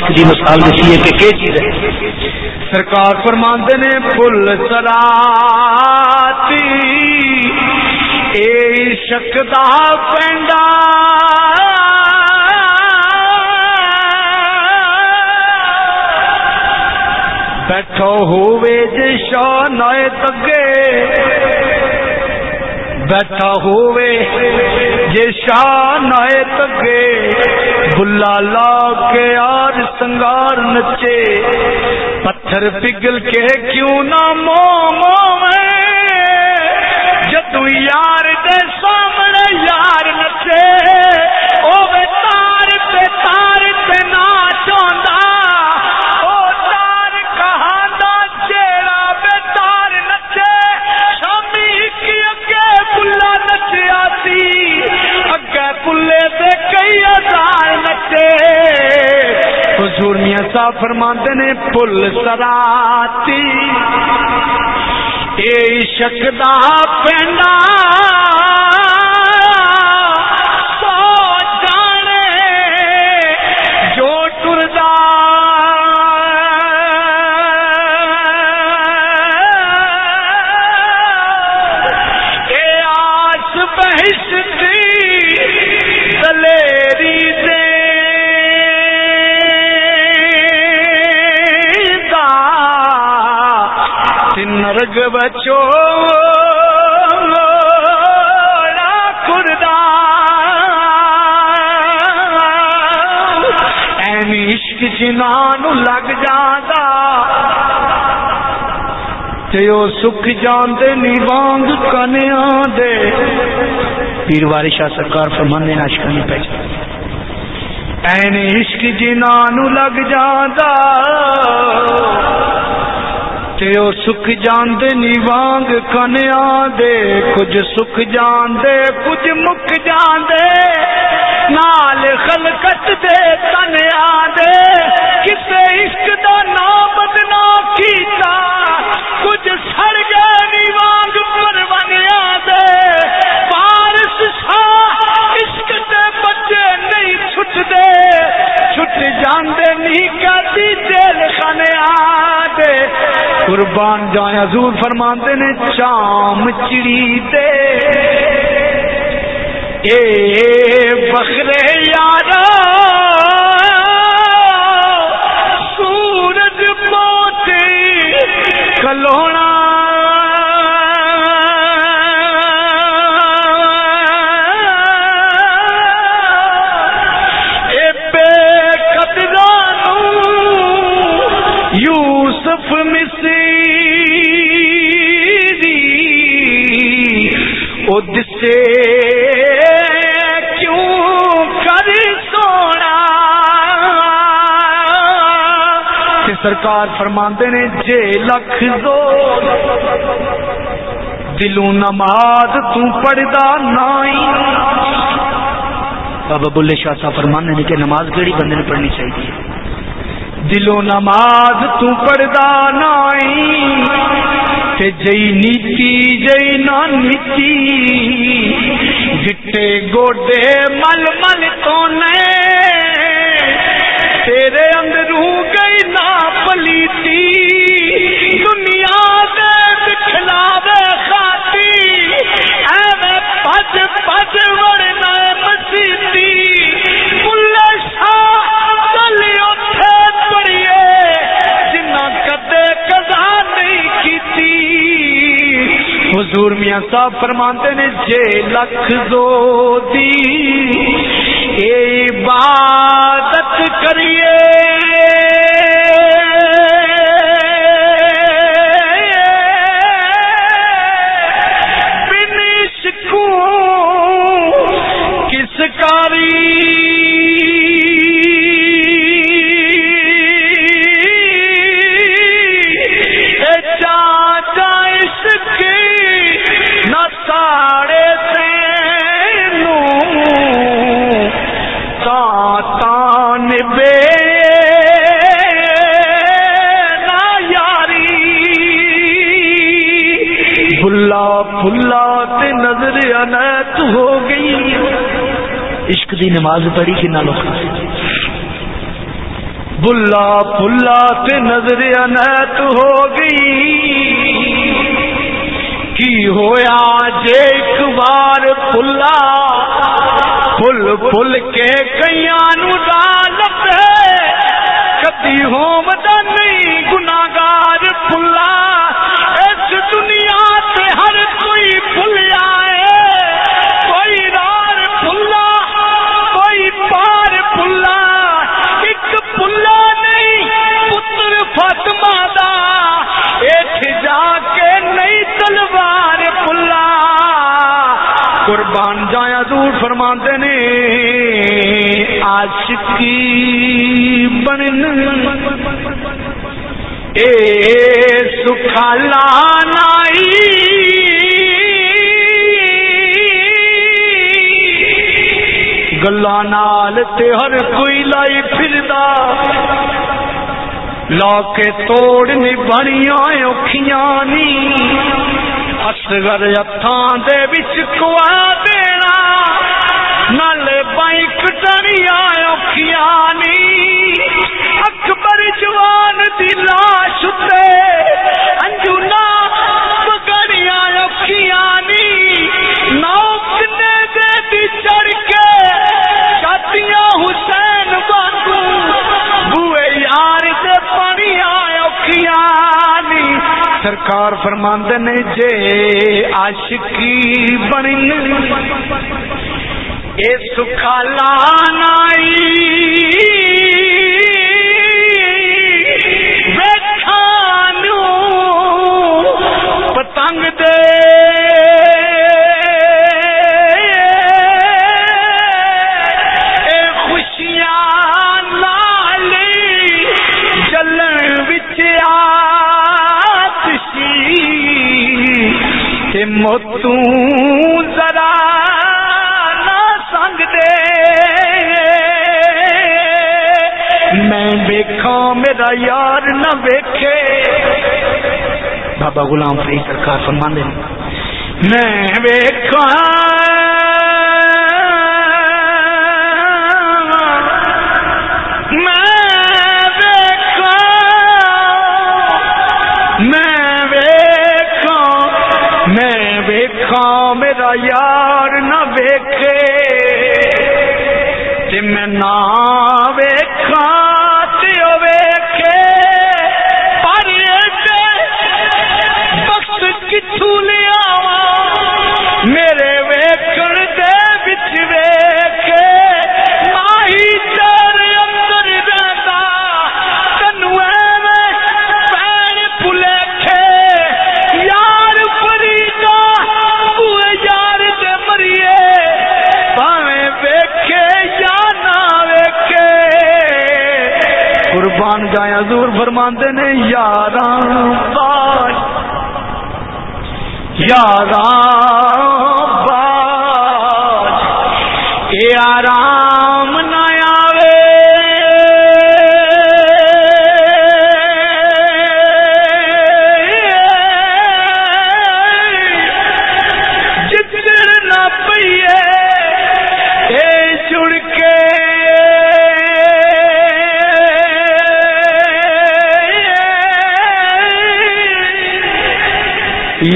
دی مثال دسی ہے کہ کی چیز ہے؟ سرکار فرماندے نے، پل سراتی اے شک دا پینڈا۔ بیٹھو ہووے جے شان آئے تگے۔ بیٹھا ہووے جے شان آئے تگے۔ بلا لا کے آج سنگار نچے، پتھر پگل کے کیوں نہ مو مو میں جدو یار دے سامنے یار نچے حضور فرماندے نے پل سراتی۔ اے شک دا پینڈا نرگ بچو عشق جنان لگ جانا جو سکھ جاندے نی وانگ کنیا دے۔ پیر واری شاہ سرکار فرمانے ناشکا نہیں پہچان این عشق جنان لگ جانا تے او سکھ جاندے نی وانگ کنیا دے کچھ سکھ جاندے کچھ مک جاندے نال خلقت دے تنیا دے کسے عشق دا نام بدنا کیتا قربان جائیں حضور فرماندے نے چام چڑی دے۔ اے بخرے یار دسے کیوں کر سونا؟ سرکار فرماندے نے جے لکھ دو دلوں نماز تڑھتا نائی۔ بابا بلے شاہ صاحب فرمانے نے کہ نماز کیڑی بندے نے پڑھنی چاہیے دلوں نماز تڑھتا نائی۔ تے جئی نیتی جئی نا نیتی گٹے گوڈے مل مل تو نے تیرے اندروں گئی نا پلیتی حضور میاں صاحب فرماتے نے جے لکھ دو دی اے عبادت کریے۔ یاری بلا پھلا تے نظر انیت ہو گئی۔ عشق دی نماز پڑھی کنا لوگ؟ بلا پلا تے نظر انیت ہو گئی۔ کی ہویا جے ایک بار پلا پل پل کے کئی نو ڈال جاتی ہوں مدن گناگار پلا اس دنیا سے ہر کوئی بھول جائے کوئی رار پلا کوئی پار پلا ایک پلا نہیں، پتر فاطمہ دا۔ اٹھ جا کے نہیں تلوار پلا قربان جایا دور فرماندے نے عاشقی بن اے سکھالا نائی گلا نال تے ہر کوئی لائی پھردا۔ لا کے توڑ نی بڑیاں اوکھیاں نی۔ اصغر ہاتھاں دے وچ کوا دینا۔ نالے بائک ڈریا اوکھیاں نی۔ عاشقی بنی۔ اے سکھا لانائی موتو ذرا نہ سنگ دے۔ میں ویکھا میرا یار نہ ویکھے۔ بابا غلام فری سرکار فرما دے میں ویکھا میرا یار نہ ویکھے تے میں نام قربان جایا حضور فرماندے نے یار باش یار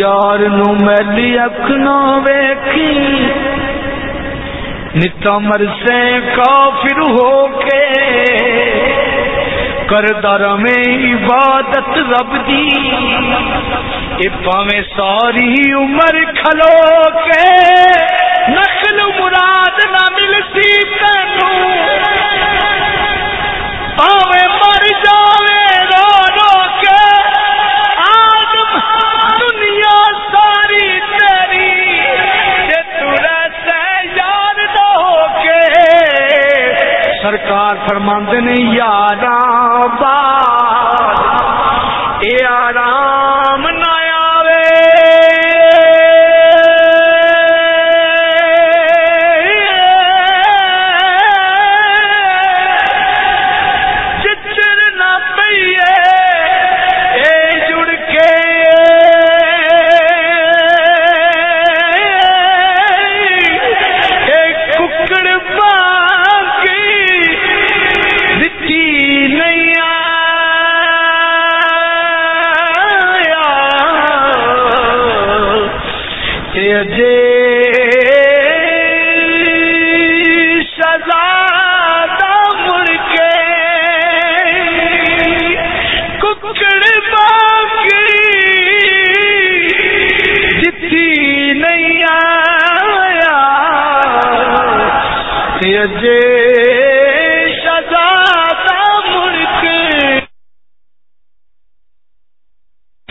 یار نو میلی اکھ نہ ویکھی۔ نتا مرسے کافر ہو کے کردار میں عبادت رب دی۔ اے پاویں ساری عمر کھلو کے نسل مراد نہ ملسی تینوں۔ سرکار فرماند نے یار با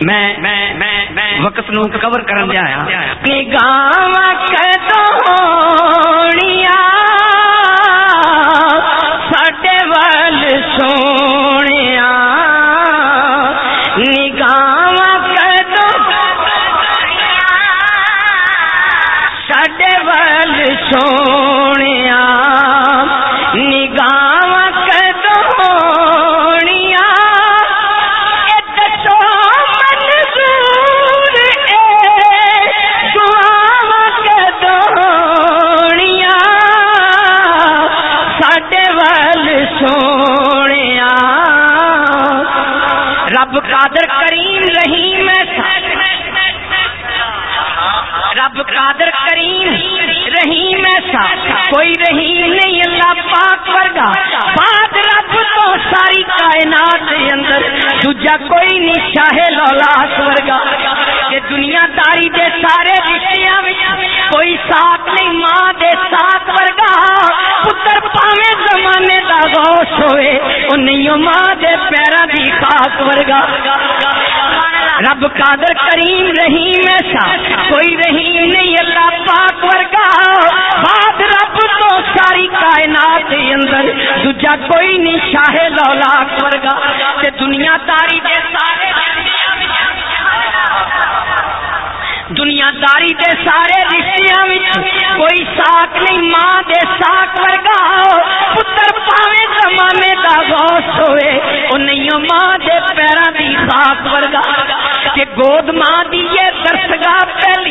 میں وقت نو کور کرن دیا نگاہ کدوڑیاں رب قادر کریم، رحیم ایسا کوئی رحیم نہیں، اللہ پاک ورگا۔ پاک رب تو ساری کائنات اندر، دوجا کوئی نہیں، شاہ لولاس ورگا۔ کہ دنیا داری دے سارے رشتہ کوئی ساتھ نہیں، ماں دے ساتھ ورگا۔ پتر پاوے زمانے دا غوث ہوئے، انہیں ماں دے پیرا دی خاک ورگا۔ رب قادر کریم رحیم ایسا کوئی رحیم نہیں، اللہ پاک ورگا۔ بات رب تو ساری کائنات اندر، دوجا کوئی نہیں، شاہ لولاک ورگا۔ تے دنیا داری دے سارے دنیا داری دے سارے رشتہ کوئی ساک نہیں، ماں دے ساک ورگا۔ پتر پاوے مامے دا گوشت ہوئے او انہیوں ماں دے پیرا دی خاک ورگا۔ کہ گود ماں دی یہ درسگاہ پہلی